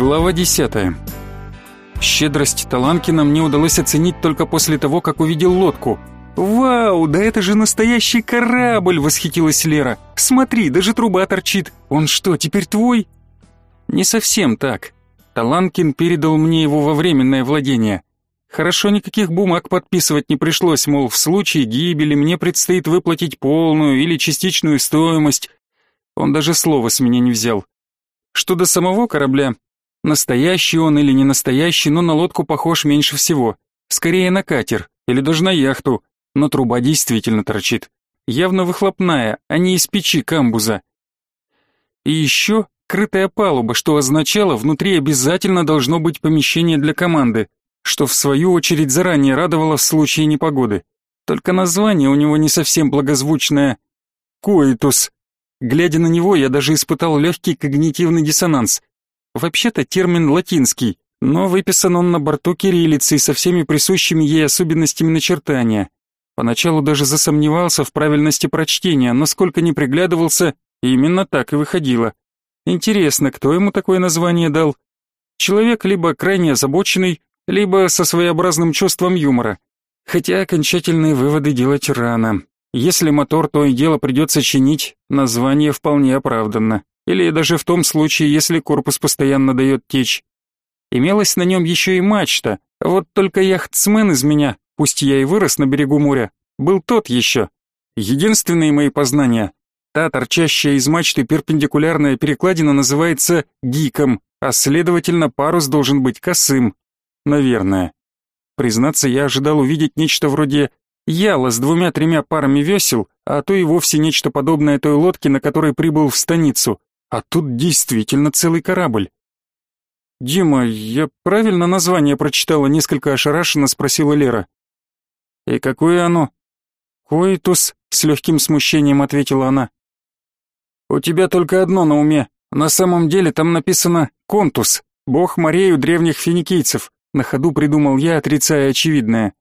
Глава 10. Щедрость Таланкина мне удалось оценить только после того, как увидел лодку. «Вау, да это же настоящий корабль!» — восхитилась Лера. «Смотри, даже труба торчит. Он что, теперь твой?» «Не совсем так. Таланкин передал мне его во временное владение. Хорошо, никаких бумаг подписывать не пришлось, мол, в случае гибели мне предстоит выплатить полную или частичную стоимость. Он даже слова с меня не взял. Что до самого корабля, Настоящий он или не настоящий, но на лодку похож меньше всего. Скорее на катер или даже на яхту, но труба действительно торчит. Явно выхлопная, а не из печи камбуза. И еще крытая палуба, что означало, внутри обязательно должно быть помещение для команды, что в свою очередь заранее радовало в случае непогоды. Только название у него не совсем благозвучное. Коитус. Глядя на него, я даже испытал легкий когнитивный диссонанс. Вообще-то термин латинский, но выписан он на борту кириллицей со всеми присущими ей особенностями начертания. Поначалу даже засомневался в правильности прочтения, но сколько ни приглядывался, именно так и выходило. Интересно, кто ему такое название дал? Человек либо крайне озабоченный, либо со своеобразным чувством юмора. Хотя окончательные выводы делать рано. Если мотор то и дело придется чинить, название вполне оправданно или даже в том случае, если корпус постоянно дает течь. Имелась на нем еще и мачта, вот только яхтсмен из меня, пусть я и вырос на берегу моря, был тот еще. Единственные мои познания. Та торчащая из мачты перпендикулярная перекладина называется гиком, а следовательно парус должен быть косым. Наверное. Признаться, я ожидал увидеть нечто вроде яла с двумя-тремя парами весел, а то и вовсе нечто подобное той лодке, на которой прибыл в станицу. А тут действительно целый корабль. «Дима, я правильно название прочитала?» Несколько ошарашенно спросила Лера. «И какое оно?» «Коитус», — с легким смущением ответила она. «У тебя только одно на уме. На самом деле там написано «Контус», бог морей у древних финикийцев. На ходу придумал я, отрицая очевидное.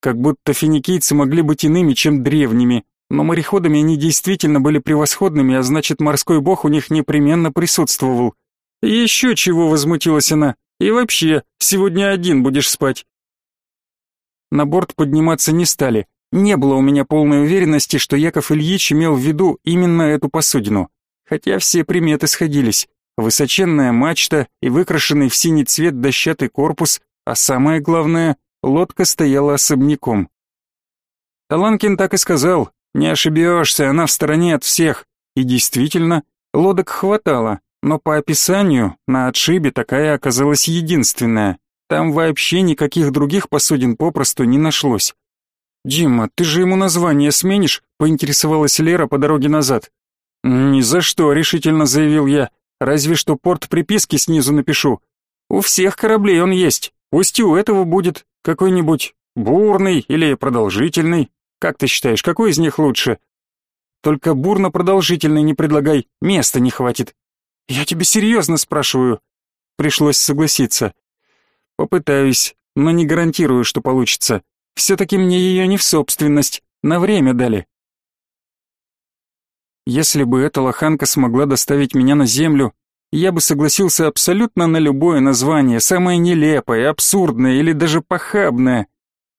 Как будто финикийцы могли быть иными, чем древними. Но мореходами они действительно были превосходными, а значит, морской бог у них непременно присутствовал. Еще чего возмутилась она. И вообще, сегодня один будешь спать. На борт подниматься не стали. Не было у меня полной уверенности, что Яков Ильич имел в виду именно эту посудину. Хотя все приметы сходились. Высоченная мачта и выкрашенный в синий цвет дощатый корпус, а самое главное, лодка стояла особняком. Таланкин так и сказал, не ошибешься, она в стороне от всех. И действительно, лодок хватало, но по описанию на отшибе такая оказалась единственная. Там вообще никаких других посудин попросту не нашлось. «Дима, ты же ему название сменишь?» — поинтересовалась Лера по дороге назад. «Ни за что», — решительно заявил я. «Разве что порт приписки снизу напишу. У всех кораблей он есть. Пусть и у этого будет какой-нибудь бурный или продолжительный. Как ты считаешь, какой из них лучше? Только бурно продолжительный не предлагай, места не хватит. Я тебе серьезно спрашиваю. Пришлось согласиться. Попытаюсь, но не гарантирую, что получится. Все-таки мне ее не в собственность, на время дали. Если бы эта лоханка смогла доставить меня на землю, я бы согласился абсолютно на любое название, самое нелепое, абсурдное или даже похабное.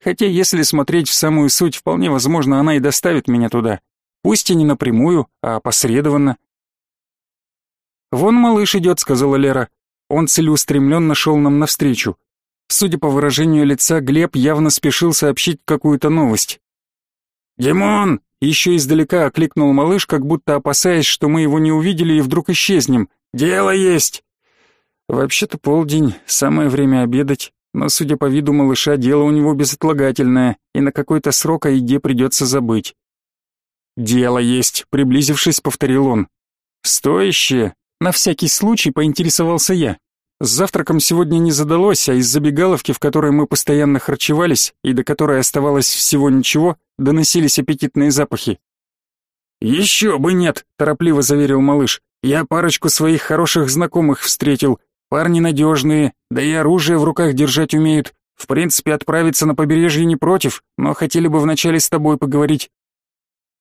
Хотя, если смотреть в самую суть, вполне возможно, она и доставит меня туда. Пусть и не напрямую, а опосредованно. «Вон малыш идет», — сказала Лера. Он целеустремленно шел нам навстречу. Судя по выражению лица, Глеб явно спешил сообщить какую-то новость. «Димон!» — еще издалека окликнул малыш, как будто опасаясь, что мы его не увидели и вдруг исчезнем. «Дело есть!» «Вообще-то полдень, самое время обедать но, судя по виду малыша, дело у него безотлагательное, и на какой-то срок о еде придется забыть. «Дело есть», — приблизившись, повторил он. «Стоящее?» На всякий случай поинтересовался я. С завтраком сегодня не задалось, а из забегаловки, в которой мы постоянно харчевались, и до которой оставалось всего ничего, доносились аппетитные запахи. «Еще бы нет», — торопливо заверил малыш. «Я парочку своих хороших знакомых встретил, Парни надежные, да и оружие в руках держать умеют. В принципе, отправиться на побережье не против, но хотели бы вначале с тобой поговорить.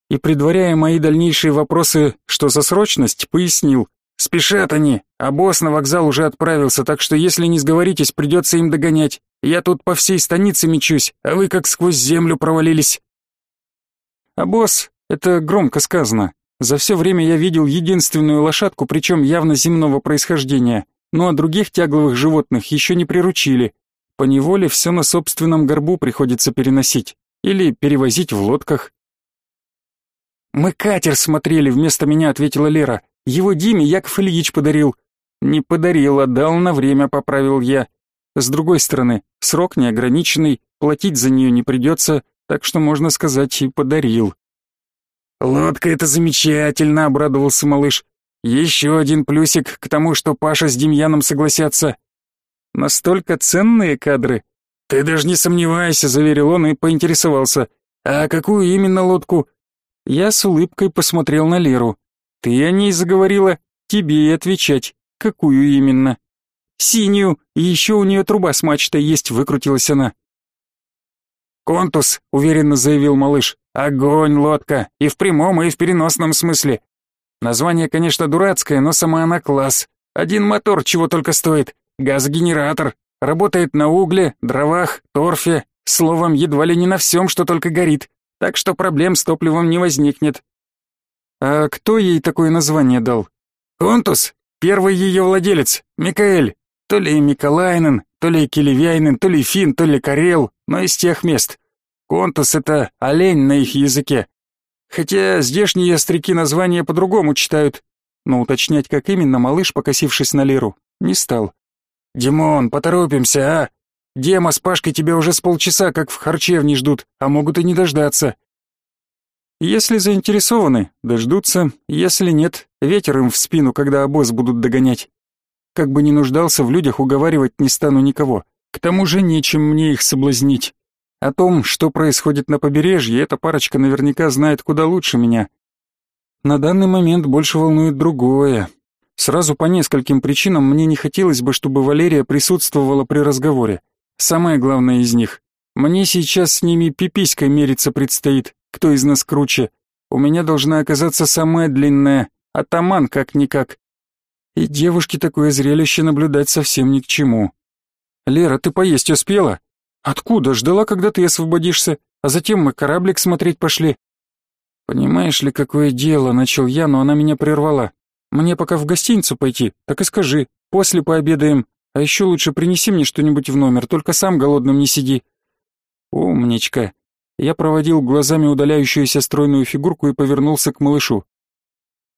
И предваряя мои дальнейшие вопросы, что за срочность, пояснил. Спешат они, а босс на вокзал уже отправился, так что если не сговоритесь, придется им догонять. Я тут по всей станице мечусь, а вы как сквозь землю провалились». А босс, это громко сказано. За все время я видел единственную лошадку, причем явно земного происхождения, ну а других тягловых животных еще не приручили. По неволе все на собственном горбу приходится переносить или перевозить в лодках. «Мы катер смотрели», — вместо меня ответила Лера. «Его Диме Яков Ильич подарил». «Не подарил, отдал на время», — поправил я. С другой стороны, срок неограниченный, платить за нее не придется, так что, можно сказать, и подарил. «Лодка — это замечательно», — обрадовался малыш. «Еще один плюсик к тому, что Паша с Демьяном согласятся». «Настолько ценные кадры?» «Ты даже не сомневайся», — заверил он и поинтересовался. «А какую именно лодку?» Я с улыбкой посмотрел на Леру. «Ты о ней заговорила? Тебе и отвечать. Какую именно?» «Синюю, и еще у нее труба с мачтой есть», — выкрутилась она. «Контус», — уверенно заявил малыш. Огонь, лодка, и в прямом, и в переносном смысле. Название, конечно, дурацкое, но сама она класс. Один мотор чего только стоит. Газогенератор. Работает на угле, дровах, торфе. Словом, едва ли не на всем, что только горит. Так что проблем с топливом не возникнет. А кто ей такое название дал? Контус, первый ее владелец, Микаэль. То ли Миколайнен, то ли Келевяйнен, то ли Фин, то ли Карел, но из тех мест. Контус — это олень на их языке. Хотя здешние остряки названия по-другому читают. Но уточнять, как именно, малыш, покосившись на Леру, не стал. «Димон, поторопимся, а? Дема с Пашкой тебя уже с полчаса как в харчевне ждут, а могут и не дождаться». Если заинтересованы, дождутся, если нет, ветер им в спину, когда обоз будут догонять. Как бы ни нуждался, в людях уговаривать не стану никого. К тому же нечем мне их соблазнить. О том, что происходит на побережье, эта парочка наверняка знает куда лучше меня. На данный момент больше волнует другое. Сразу по нескольким причинам мне не хотелось бы, чтобы Валерия присутствовала при разговоре. Самое главное из них. Мне сейчас с ними пиписькой мериться предстоит, кто из нас круче. У меня должна оказаться самая длинная, атаман как-никак. И девушке такое зрелище наблюдать совсем ни к чему. «Лера, ты поесть успела?» Откуда? Ждала, когда ты освободишься, а затем мы кораблик смотреть пошли. Понимаешь ли, какое дело, начал я, но она меня прервала. Мне пока в гостиницу пойти, так и скажи, после пообедаем, а еще лучше принеси мне что-нибудь в номер, только сам голодным не сиди. Умничка. Я проводил глазами удаляющуюся стройную фигурку и повернулся к малышу.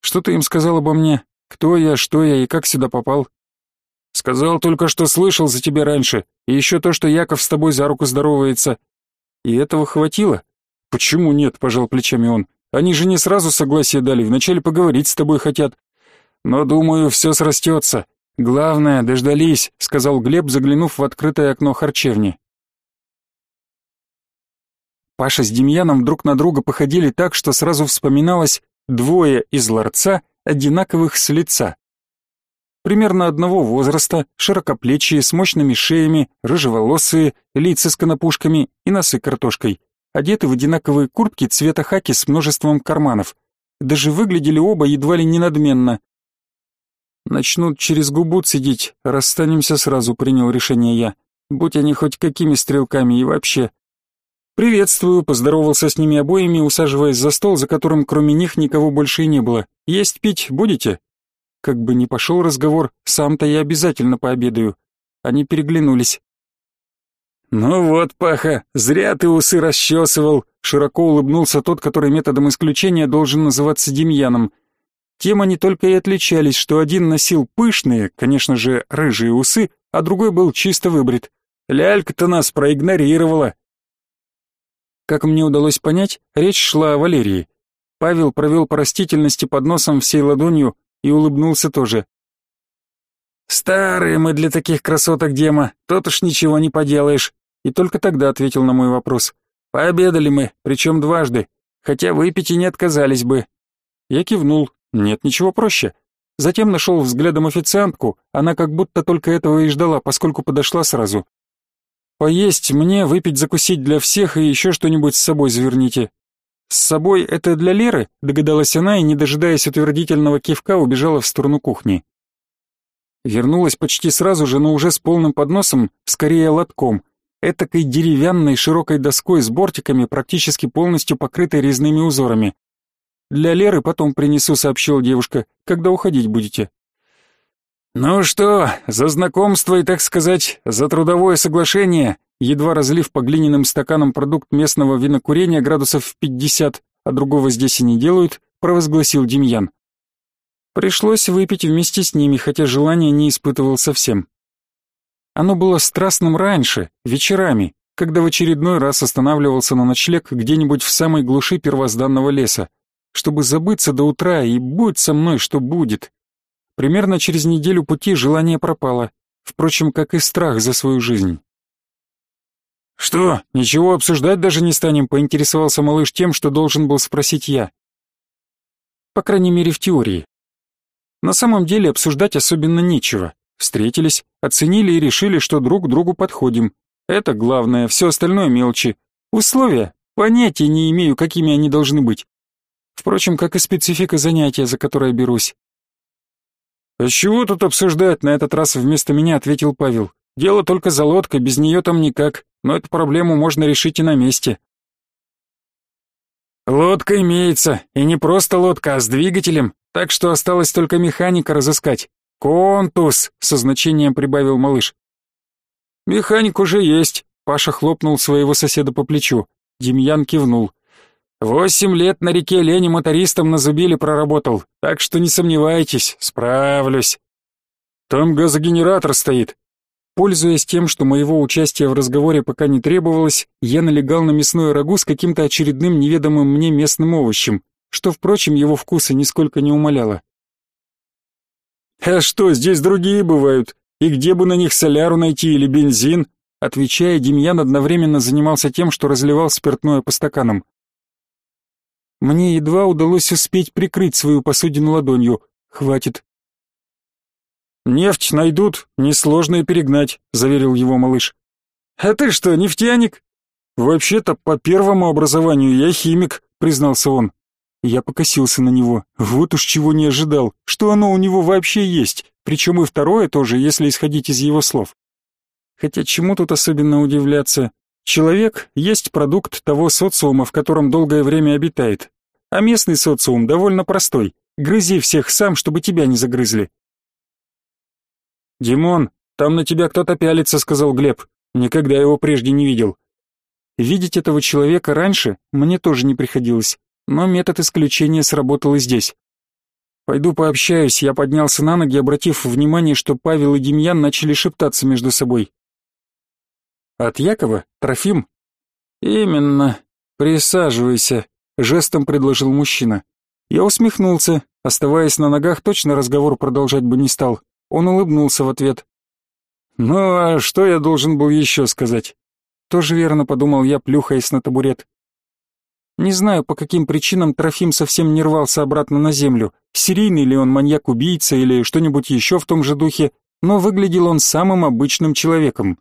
Что ты им сказал обо мне? Кто я, что я и как сюда попал? Сказал только, что слышал за тебя раньше, и еще то, что Яков с тобой за руку здоровается. И этого хватило? Почему нет, пожал плечами он. Они же не сразу согласие дали, вначале поговорить с тобой хотят. Но, думаю, все срастется. Главное, дождались, сказал Глеб, заглянув в открытое окно харчевни. Паша с Демьяном друг на друга походили так, что сразу вспоминалось двое из ларца, одинаковых с лица примерно одного возраста, широкоплечие, с мощными шеями, рыжеволосые, лица с конопушками и носы картошкой, одеты в одинаковые куртки цвета хаки с множеством карманов. Даже выглядели оба едва ли не надменно. «Начнут через губу цедить, расстанемся сразу», — принял решение я. «Будь они хоть какими стрелками и вообще». «Приветствую», — поздоровался с ними обоими, усаживаясь за стол, за которым кроме них никого больше и не было. «Есть пить будете?» Как бы ни пошел разговор, сам-то я обязательно пообедаю. Они переглянулись. «Ну вот, Паха, зря ты усы расчесывал», — широко улыбнулся тот, который методом исключения должен называться Демьяном. Тем они только и отличались, что один носил пышные, конечно же, рыжие усы, а другой был чисто выбрит. Лялька-то нас проигнорировала. Как мне удалось понять, речь шла о Валерии. Павел провел по растительности под носом всей ладонью, и улыбнулся тоже. «Старые мы для таких красоток, Дема, тут уж ничего не поделаешь», и только тогда ответил на мой вопрос. «Пообедали мы, причем дважды, хотя выпить и не отказались бы». Я кивнул, нет, ничего проще. Затем нашел взглядом официантку, она как будто только этого и ждала, поскольку подошла сразу. «Поесть мне, выпить, закусить для всех и еще что-нибудь с собой заверните. «С собой это для Леры?» — догадалась она и, не дожидаясь утвердительного кивка, убежала в сторону кухни. Вернулась почти сразу же, но уже с полным подносом, скорее лотком, этакой деревянной широкой доской с бортиками, практически полностью покрытой резными узорами. «Для Леры потом принесу», — сообщила девушка, — «когда уходить будете». «Ну что, за знакомство и, так сказать, за трудовое соглашение», едва разлив по глиняным стаканам продукт местного винокурения градусов в пятьдесят, а другого здесь и не делают, провозгласил Демьян. Пришлось выпить вместе с ними, хотя желания не испытывал совсем. Оно было страстным раньше, вечерами, когда в очередной раз останавливался на ночлег где-нибудь в самой глуши первозданного леса, чтобы забыться до утра и будь со мной, что будет. Примерно через неделю пути желание пропало, впрочем, как и страх за свою жизнь. «Что, ничего обсуждать даже не станем?» — поинтересовался малыш тем, что должен был спросить я. По крайней мере, в теории. На самом деле обсуждать особенно нечего. Встретились, оценили и решили, что друг другу подходим. Это главное, все остальное мелочи. Условия? Понятия не имею, какими они должны быть. Впрочем, как и специфика занятия, за которое берусь. «А чего тут обсуждать?» — на этот раз вместо меня ответил Павел. «Дело только за лодкой, без нее там никак, но эту проблему можно решить и на месте». «Лодка имеется, и не просто лодка, а с двигателем, так что осталось только механика разыскать. Контус!» — со значением прибавил малыш. «Механик уже есть», — Паша хлопнул своего соседа по плечу. Демьян кивнул. «Восемь лет на реке Лени мотористом на зубиле проработал, так что не сомневайтесь, справлюсь». «Там газогенератор стоит». Пользуясь тем, что моего участия в разговоре пока не требовалось, я налегал на мясное рагу с каким-то очередным неведомым мне местным овощем, что, впрочем, его вкуса нисколько не умаляло. «А что, здесь другие бывают? И где бы на них соляру найти или бензин?» Отвечая, Демьян одновременно занимался тем, что разливал спиртное по стаканам. Мне едва удалось успеть прикрыть свою посудину ладонью. Хватит. «Нефть найдут, несложно и перегнать», — заверил его малыш. «А ты что, нефтяник?» «Вообще-то, по первому образованию я химик», — признался он. Я покосился на него. Вот уж чего не ожидал, что оно у него вообще есть, причем и второе тоже, если исходить из его слов. Хотя чему тут особенно удивляться? Человек есть продукт того социума, в котором долгое время обитает. А местный социум довольно простой. Грызи всех сам, чтобы тебя не загрызли. «Димон, там на тебя кто-то пялится», — сказал Глеб. Никогда его прежде не видел. Видеть этого человека раньше мне тоже не приходилось но метод исключения сработал и здесь. «Пойду пообщаюсь», я поднялся на ноги, обратив внимание, что Павел и Демьян начали шептаться между собой. «От Якова? Трофим?» «Именно. Присаживайся», — жестом предложил мужчина. Я усмехнулся, оставаясь на ногах, точно разговор продолжать бы не стал. Он улыбнулся в ответ. «Ну, а что я должен был еще сказать?» Тоже верно подумал я, плюхаясь на табурет. Не знаю, по каким причинам Трофим совсем не рвался обратно на землю, серийный ли он маньяк-убийца или что-нибудь еще в том же духе, но выглядел он самым обычным человеком.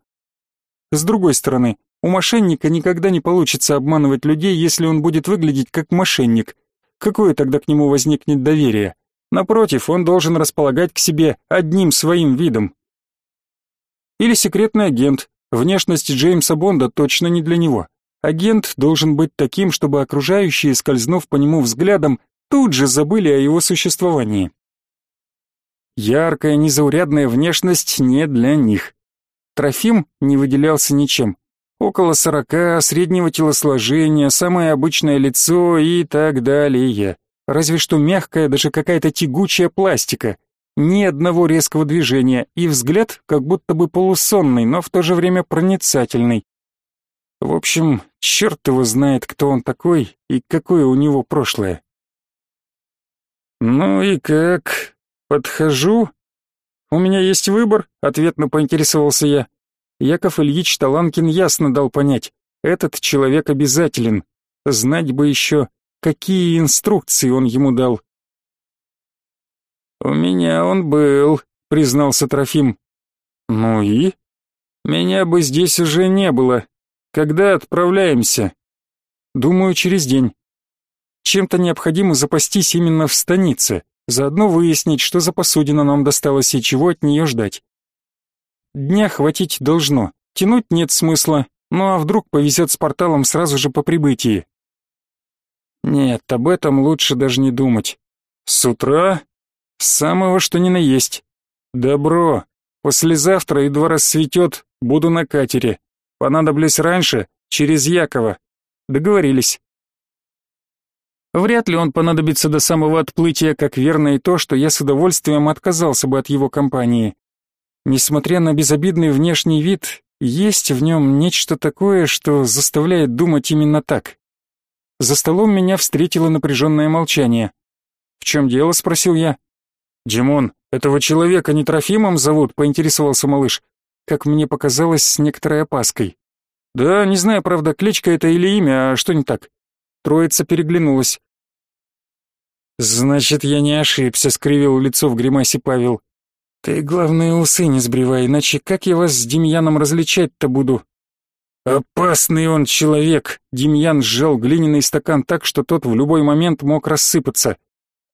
С другой стороны, у мошенника никогда не получится обманывать людей, если он будет выглядеть как мошенник. Какое тогда к нему возникнет доверие? Напротив, он должен располагать к себе одним своим видом. Или секретный агент. Внешность Джеймса Бонда точно не для него. Агент должен быть таким, чтобы окружающие, скользнув по нему взглядом, тут же забыли о его существовании. Яркая, незаурядная внешность не для них. Трофим не выделялся ничем. Около сорока, среднего телосложения, самое обычное лицо и так далее. Разве что мягкая, даже какая-то тягучая пластика. Ни одного резкого движения, и взгляд как будто бы полусонный, но в то же время проницательный. В общем, черт его знает, кто он такой и какое у него прошлое. «Ну и как? Подхожу?» «У меня есть выбор», — ответно поинтересовался я. Яков Ильич Таланкин ясно дал понять, этот человек обязателен. Знать бы еще, какие инструкции он ему дал. «У меня он был», — признался Трофим. «Ну и?» «Меня бы здесь уже не было, когда отправляемся? Думаю, через день. Чем-то необходимо запастись именно в станице. заодно выяснить, что за посудина нам досталась и чего от нее ждать. Дня хватить должно, тянуть нет смысла, ну а вдруг повезет с порталом сразу же по прибытии? Нет, об этом лучше даже не думать. С утра? Самого что ни на есть. Добро. Послезавтра едва рассветет, буду на катере. Понадоблюсь раньше, через Якова. Договорились. Вряд ли он понадобится до самого отплытия, как верно и то, что я с удовольствием отказался бы от его компании. Несмотря на безобидный внешний вид, есть в нем нечто такое, что заставляет думать именно так. За столом меня встретило напряженное молчание. «В чем дело?» — спросил я. «Димон, этого человека не Трофимом зовут?» — поинтересовался малыш. Как мне показалось, с некоторой опаской. «Да, не знаю, правда, кличка это или имя, а что не так?» Троица переглянулась. «Значит, я не ошибся», — скривил лицо в гримасе Павел. «Ты, главное, усы не сбривай, иначе как я вас с Демьяном различать-то буду?» «Опасный он человек!» Демьян сжал глиняный стакан так, что тот в любой момент мог рассыпаться.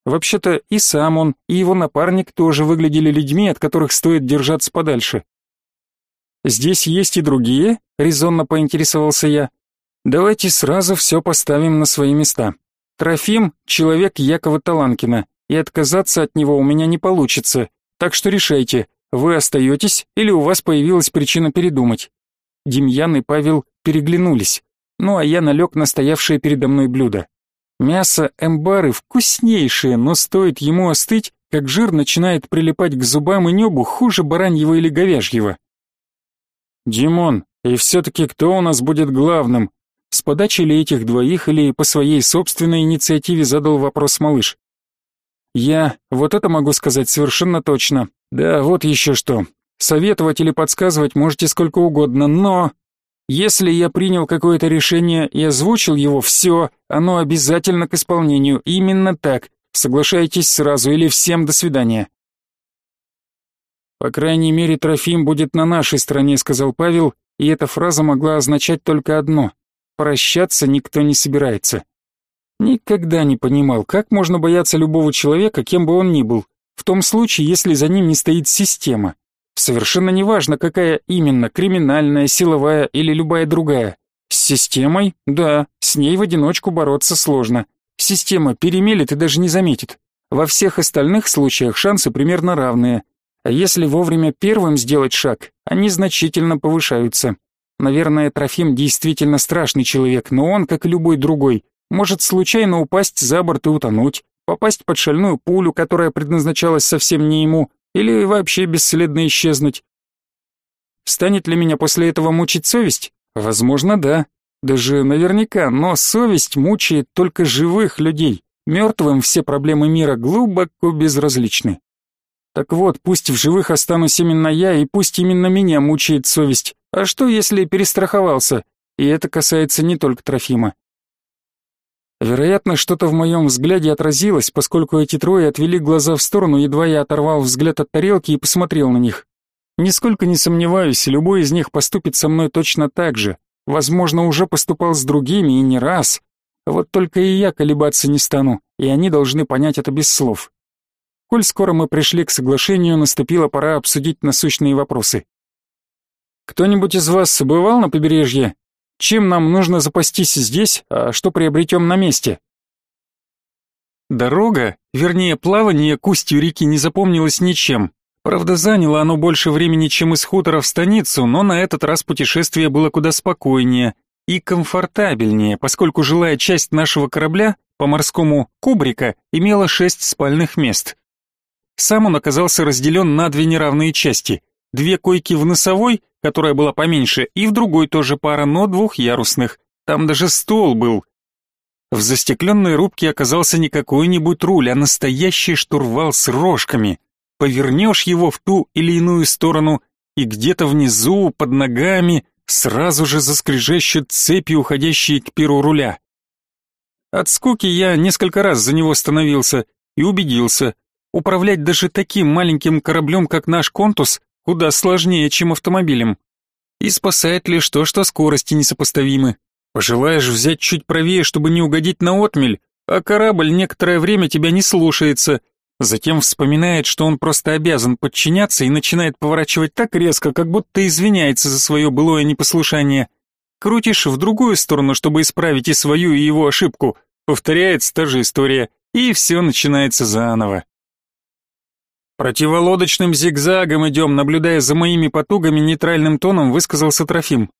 Вообще-то и сам он, и его напарник тоже выглядели людьми, от которых стоит держаться подальше. «Здесь есть и другие?» — резонно поинтересовался я. «Давайте сразу все поставим на свои места. Трофим — человек Якова Таланкина, и отказаться от него у меня не получится, так что решайте, вы остаетесь или у вас появилась причина передумать. Демьян и Павел переглянулись, ну а я налег на стоявшее передо мной блюдо. Мясо эмбары вкуснейшее, но стоит ему остыть, как жир начинает прилипать к зубам и небу хуже бараньего или говяжьего. «Димон, и все-таки кто у нас будет главным?» С подачи ли этих двоих или по своей собственной инициативе задал вопрос малыш. «Я, вот это могу сказать совершенно точно. Да, вот еще что. Советовать или подсказывать можете сколько угодно, но... Если я принял какое-то решение и озвучил его, все, оно обязательно к исполнению, именно так. Соглашайтесь сразу или всем до свидания. По крайней мере, Трофим будет на нашей стороне, сказал Павел, и эта фраза могла означать только одно. Прощаться никто не собирается. Никогда не понимал, как можно бояться любого человека, кем бы он ни был, в том случае, если за ним не стоит система. Совершенно неважно, какая именно, криминальная, силовая или любая другая. С системой, да, с ней в одиночку бороться сложно. Система перемелет и даже не заметит. Во всех остальных случаях шансы примерно равные. А если вовремя первым сделать шаг, они значительно повышаются. Наверное, Трофим действительно страшный человек, но он, как и любой другой, может случайно упасть за борт и утонуть, попасть под шальную пулю, которая предназначалась совсем не ему, или вообще бесследно исчезнуть. Станет ли меня после этого мучить совесть? Возможно, да. Даже наверняка, но совесть мучает только живых людей. Мертвым все проблемы мира глубоко безразличны. Так вот, пусть в живых останусь именно я, и пусть именно меня мучает совесть. А что, если перестраховался? И это касается не только Трофима. Вероятно, что-то в моем взгляде отразилось, поскольку эти трое отвели глаза в сторону, едва я оторвал взгляд от тарелки и посмотрел на них. Нисколько не сомневаюсь, любой из них поступит со мной точно так же. Возможно, уже поступал с другими и не раз. Вот только и я колебаться не стану, и они должны понять это без слов. Коль скоро мы пришли к соглашению, наступила пора обсудить насущные вопросы. Кто-нибудь из вас бывал на побережье? Чем нам нужно запастись здесь, а что приобретем на месте? Дорога, вернее плавание к устью реки не запомнилось ничем. Правда, заняло оно больше времени, чем из хутора в станицу, но на этот раз путешествие было куда спокойнее и комфортабельнее, поскольку жилая часть нашего корабля, по-морскому кубрика, имела шесть спальных мест. Сам он оказался разделен на две неравные части. Две койки в носовой которая была поменьше, и в другой тоже пара, но двухъярусных. Там даже стол был. В застекленной рубке оказался не какой-нибудь руль, а настоящий штурвал с рожками. Повернешь его в ту или иную сторону, и где-то внизу, под ногами, сразу же заскрежещут цепи, уходящие к перу руля. От скуки я несколько раз за него становился и убедился, управлять даже таким маленьким кораблем, как наш «Контус», куда сложнее, чем автомобилем. И спасает лишь то, что скорости несопоставимы. Пожелаешь взять чуть правее, чтобы не угодить на отмель, а корабль некоторое время тебя не слушается. Затем вспоминает, что он просто обязан подчиняться и начинает поворачивать так резко, как будто извиняется за свое былое непослушание. Крутишь в другую сторону, чтобы исправить и свою, и его ошибку. Повторяется та же история, и все начинается заново. Противолодочным зигзагом идем, наблюдая за моими потугами, нейтральным тоном высказался Трофим.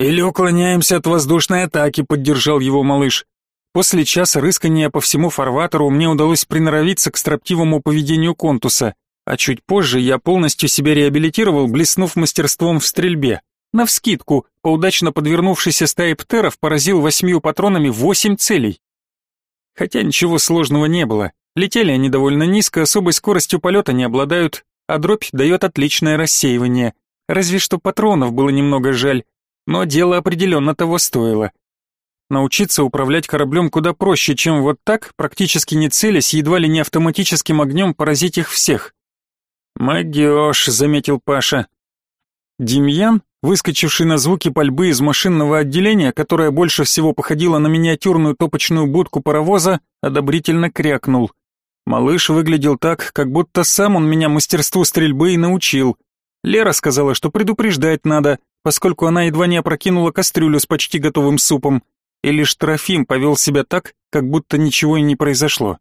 «Или уклоняемся от воздушной атаки», — поддержал его малыш. После часа рыскания по всему фарватеру мне удалось приноровиться к строптивому поведению контуса, а чуть позже я полностью себя реабилитировал, блеснув мастерством в стрельбе. Навскидку, по удачно подвернувшейся стае птеров поразил восьмью патронами восемь целей. Хотя ничего сложного не было. Летели они довольно низко, особой скоростью полета не обладают, а дробь дает отличное рассеивание. Разве что патронов было немного жаль, но дело определенно того стоило. Научиться управлять кораблем куда проще, чем вот так, практически не целясь, едва ли не автоматическим огнем поразить их всех. «Магёшь», — заметил Паша. Демьян, выскочивший на звуки пальбы из машинного отделения, которое больше всего походило на миниатюрную топочную будку паровоза, одобрительно крякнул. Малыш выглядел так, как будто сам он меня мастерству стрельбы и научил. Лера сказала, что предупреждать надо, поскольку она едва не опрокинула кастрюлю с почти готовым супом и лишь Трофим повел себя так, как будто ничего и не произошло.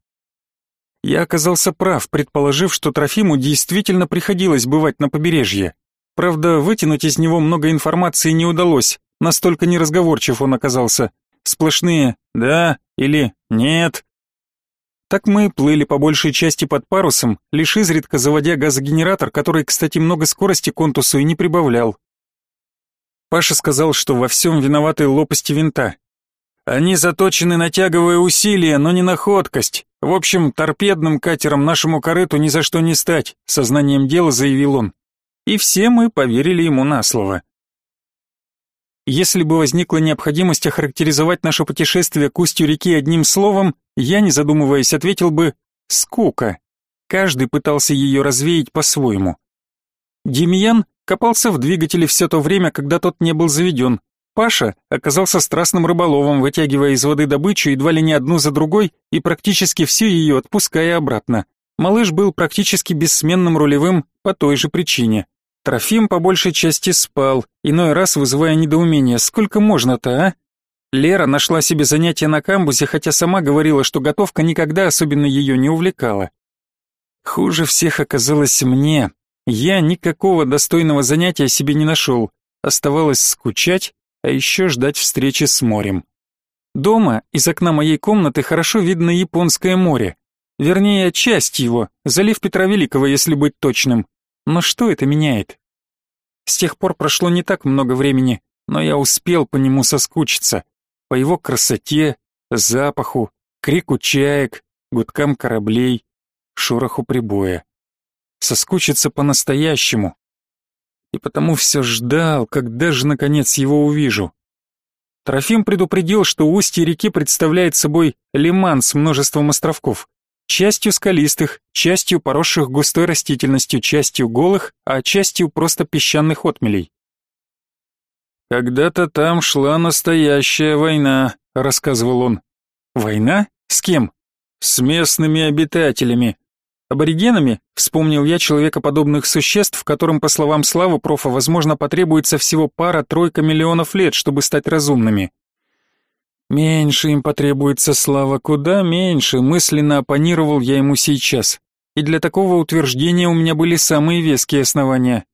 Я оказался прав, предположив, что Трофиму действительно приходилось бывать на побережье. Правда, вытянуть из него много информации не удалось, настолько неразговорчив он оказался. Сплошные «да» или «нет». Так мы плыли по большей части под парусом, лишь изредка заводя газогенератор, который, кстати, много скорости контусу и не прибавлял. Паша сказал, что во всем виноваты лопасти винта. Они заточены на тяговое усилие, но не на ходкость. В общем, торпедным катером нашему корыту ни за что не стать, сознанием дела заявил он. И все мы поверили ему на слово. Если бы возникла необходимость охарактеризовать наше путешествие к устью реки одним словом, я, не задумываясь, ответил бы «скука». Каждый пытался ее развеять по-своему. Демьян копался в двигателе все то время, когда тот не был заведен, Паша оказался страстным рыболовом, вытягивая из воды добычу едва ли не одну за другой и практически всю ее отпуская обратно. Малыш был практически бессменным рулевым по той же причине. Трофим по большей части спал, иной раз вызывая недоумение, сколько можно-то, а? Лера нашла себе занятие на камбузе, хотя сама говорила, что готовка никогда особенно ее не увлекала. Хуже всех оказалось мне. Я никакого достойного занятия себе не нашел. Оставалось скучать а еще ждать встречи с морем. Дома из окна моей комнаты хорошо видно Японское море. Вернее, часть его, залив Петра Великого, если быть точным. Но что это меняет? С тех пор прошло не так много времени, но я успел по нему соскучиться. По его красоте, запаху, крику чаек, гудкам кораблей, шороху прибоя. Соскучиться по-настоящему, и потому все ждал, когда же наконец его увижу. Трофим предупредил, что устье реки представляет собой лиман с множеством островков, частью скалистых, частью поросших густой растительностью, частью голых, а частью просто песчаных отмелей. «Когда-то там шла настоящая война», — рассказывал он. «Война? С кем?» «С местными обитателями. Аборигенами, вспомнил я человекоподобных существ, которым, по словам Славы профа, возможно, потребуется всего пара-тройка миллионов лет, чтобы стать разумными. Меньше им потребуется, Слава, куда меньше, мысленно оппонировал я ему сейчас. И для такого утверждения у меня были самые веские основания.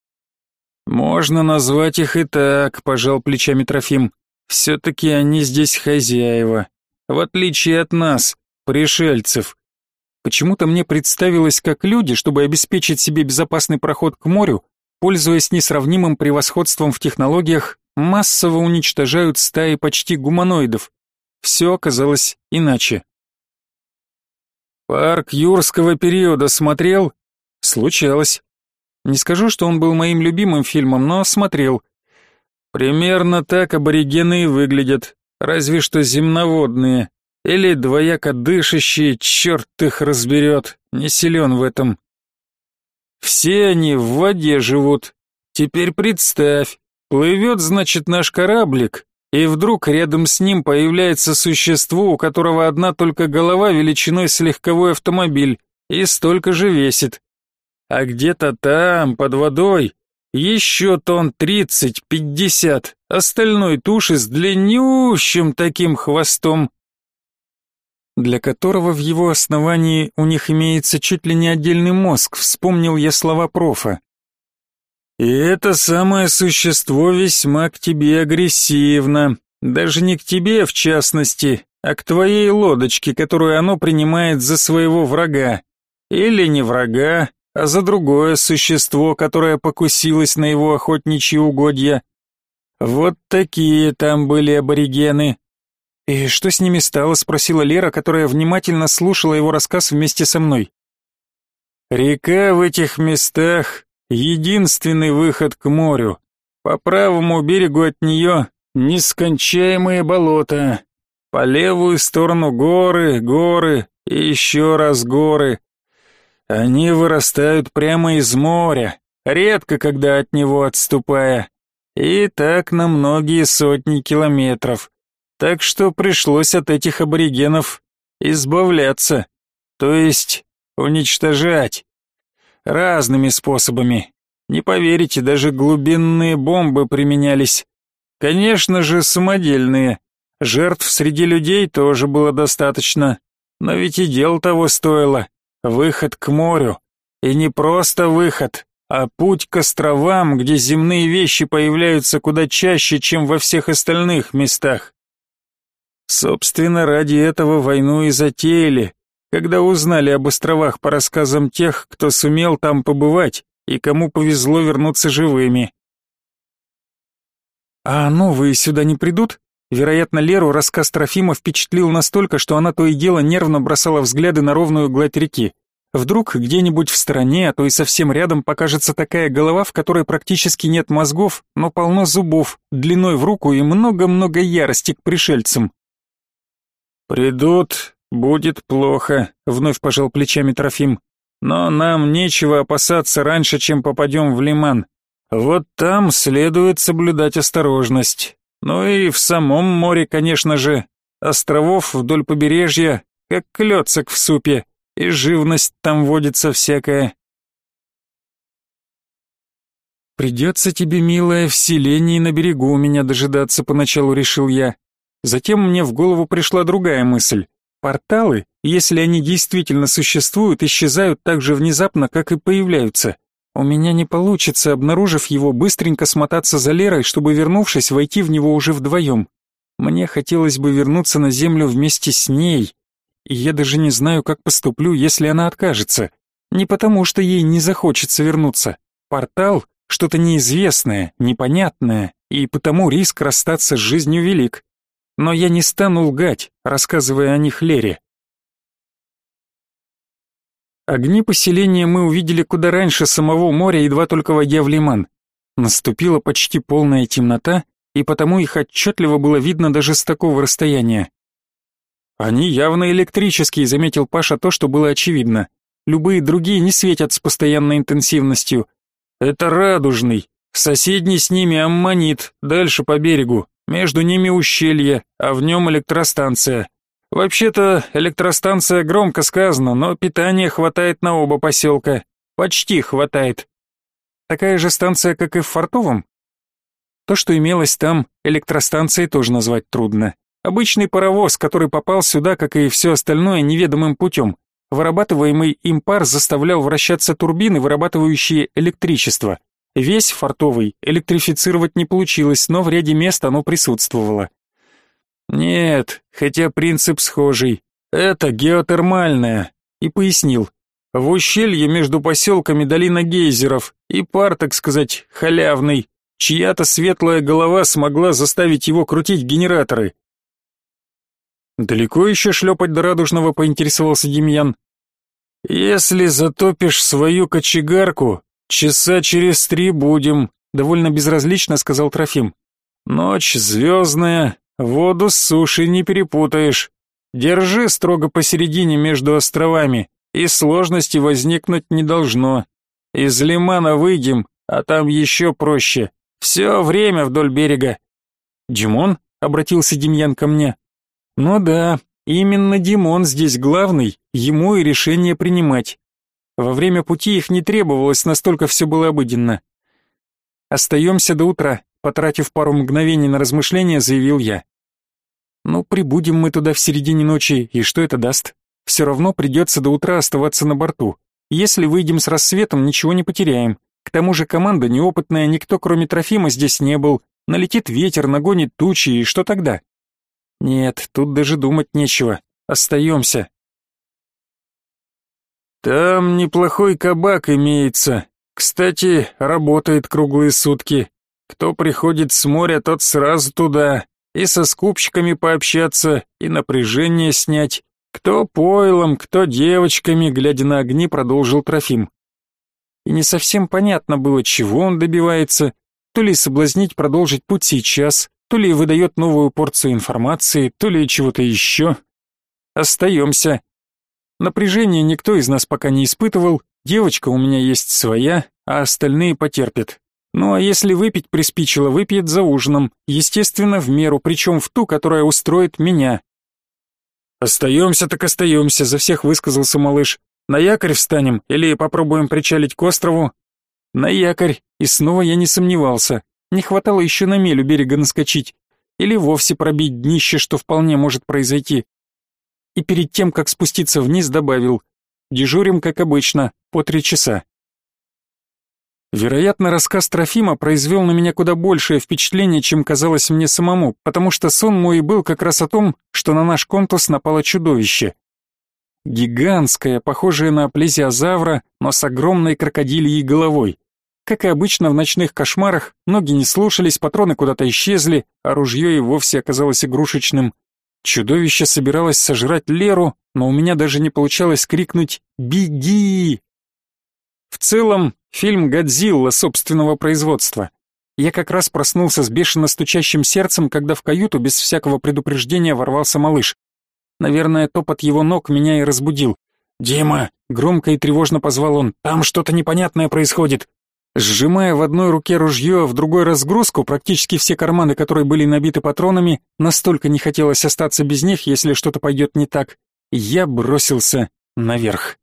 Можно назвать их и так, пожал плечами Трофим. Все-таки они здесь хозяева. В отличие от нас, пришельцев. Почему-то мне представилось, как люди, чтобы обеспечить себе безопасный проход к морю, пользуясь несравнимым превосходством в технологиях, массово уничтожают стаи почти гуманоидов. Все оказалось иначе. Парк юрского периода смотрел? Случалось. Не скажу, что он был моим любимым фильмом, но смотрел. Примерно так аборигены выглядят, разве что земноводные. Или двояко дышащие, черт их разберет, не силен в этом. Все они в воде живут. Теперь представь, плывет, значит, наш кораблик, и вдруг рядом с ним появляется существо, у которого одна только голова величиной с легковой автомобиль, и столько же весит. А где-то там, под водой, еще тонн тридцать-пятьдесят остальной туши с длиннющим таким хвостом, для которого в его основании у них имеется чуть ли не отдельный мозг, вспомнил я слова профа. И это самое существо весьма к тебе агрессивно, даже не к тебе в частности, а к твоей лодочке, которую оно принимает за своего врага. Или не врага, а за другое существо, которое покусилось на его охотничьи угодья. Вот такие там были аборигены. И что с ними стало, спросила Лера, которая внимательно слушала его рассказ вместе со мной. Река в этих местах единственный выход к морю. По правому берегу от нее нескончаемые болота. По левую сторону горы, горы и еще раз горы. Они вырастают прямо из моря, редко когда от него отступая. И так на многие сотни километров. Так что пришлось от этих аборигенов избавляться, то есть уничтожать. Разными способами. Не поверите, даже глубинные бомбы применялись. Конечно же, самодельные. Жертв среди людей тоже было достаточно. Но ведь и дел того стоило. Выход к морю. И не просто выход, а путь к островам, где земные вещи появляются куда чаще, чем во всех остальных местах. Собственно, ради этого войну и затеяли, когда узнали об островах по рассказам тех, кто сумел там побывать и кому повезло вернуться живыми. А новые сюда не придут? Вероятно, Леру рассказ Трофима впечатлил настолько, что она то и дело нервно бросала взгляды на ровную гладь реки. Вдруг где-нибудь в стороне, а то и совсем рядом покажется такая голова, в которой практически нет мозгов, но полно зубов, длиной в руку и много-много ярости к пришельцам. «Придут, будет плохо», — вновь пожал плечами Трофим. «Но нам нечего опасаться раньше, чем попадем в лиман. Вот там следует соблюдать осторожность. Ну и в самом море, конечно же. Островов вдоль побережья, как клёцок в супе, и живность там водится всякая. «Придется тебе, милая, в селении на берегу у меня дожидаться поначалу», — решил я. Затем мне в голову пришла другая мысль. Порталы, если они действительно существуют, исчезают так же внезапно, как и появляются. У меня не получится, обнаружив его, быстренько смотаться за Лерой, чтобы, вернувшись, войти в него уже вдвоем. Мне хотелось бы вернуться на землю вместе с ней, и я даже не знаю, как поступлю, если она откажется. Не потому, что ей не захочется вернуться. Портал — что-то неизвестное, непонятное, и потому риск расстаться с жизнью велик. Но я не стану лгать, рассказывая о них Лере. Огни поселения мы увидели куда раньше самого моря, едва только войдя в лиман. Наступила почти полная темнота, и потому их отчетливо было видно даже с такого расстояния. «Они явно электрические», — заметил Паша то, что было очевидно. «Любые другие не светят с постоянной интенсивностью. Это радужный. Соседний с ними аммонит, дальше по берегу. Между ними ущелье, а в нем электростанция. Вообще-то электростанция громко сказано, но питания хватает на оба поселка. Почти хватает. Такая же станция, как и в Фартовом? То, что имелось там, электростанцией тоже назвать трудно. Обычный паровоз, который попал сюда, как и все остальное, неведомым путем. Вырабатываемый им пар заставлял вращаться турбины, вырабатывающие электричество. Весь фартовый электрифицировать не получилось, но в ряде мест оно присутствовало. Нет, хотя принцип схожий. Это геотермальное. И пояснил. В ущелье между поселками долина гейзеров, и пар, так сказать, халявный. Чья-то светлая голова смогла заставить его крутить генераторы. Далеко еще шлепать до радужного, поинтересовался Демьян. Если затопишь свою кочегарку, часа через три будем, довольно безразлично сказал Трофим. Ночь звездная, Воду с сушей не перепутаешь. Держи строго посередине между островами, и сложности возникнуть не должно. Из лимана выйдем, а там еще проще. Все время вдоль берега. Димон? Обратился Демьян ко мне. Ну да, именно Димон здесь главный, ему и решение принимать. Во время пути их не требовалось, настолько все было обыденно. «Остаемся до утра», — потратив пару мгновений на размышления, заявил я. «Ну, прибудем мы туда в середине ночи, и что это даст? Все равно придется до утра оставаться на борту. Если выйдем с рассветом, ничего не потеряем. К тому же команда неопытная, никто кроме Трофима здесь не был. Налетит ветер, нагонит тучи, и что тогда? Нет, тут даже думать нечего. Остаемся. Там неплохой кабак имеется. Кстати, работает круглые сутки. Кто приходит с моря, тот сразу туда. И со скупщиками пообщаться, и напряжение снять. Кто пойлом, кто девочками, глядя на огни, продолжил Трофим. И не совсем понятно было, чего он добивается, то ли соблазнить продолжить путь сейчас, то ли выдает новую порцию информации, то ли чего-то еще. Остаемся. Напряжения никто из нас пока не испытывал, девочка у меня есть своя, а остальные потерпят. Ну а если выпить приспичило, выпьет за ужином, естественно, в меру, причем в ту, которая устроит меня. «Остаемся так остаемся», — за всех высказался малыш. «На якорь встанем или попробуем причалить к острову?» «На якорь», и снова я не сомневался. Не хватало еще на мель у берега наскочить. Или вовсе пробить днище, что вполне может произойти. И перед тем, как спуститься вниз, добавил. Дежурим, как обычно, по три часа. Вероятно, рассказ Трофима произвел на меня куда большее впечатление, чем казалось мне самому, потому что сон мой был как раз о том, что на наш контус напало чудовище. Гигантское, похожее на плезиозавра, но с огромной крокодильей головой. Как и обычно в ночных кошмарах, ноги не слушались, патроны куда-то исчезли, а ружье и вовсе оказалось игрушечным. Чудовище собиралось сожрать Леру, но у меня даже не получалось крикнуть «Беги!». В целом, фильм «Годзилла» собственного производства. Я как раз проснулся с бешено стучащим сердцем, когда в каюту без всякого предупреждения ворвался малыш. Наверное, топот его ног меня и разбудил. «Дима!» — громко и тревожно позвал он. «Там что-то непонятное происходит!» Сжимая в одной руке ружье, а в другой разгрузку, практически все карманы которой были набиты патронами, настолько не хотелось остаться без них, если что-то пойдет не так, я бросился наверх.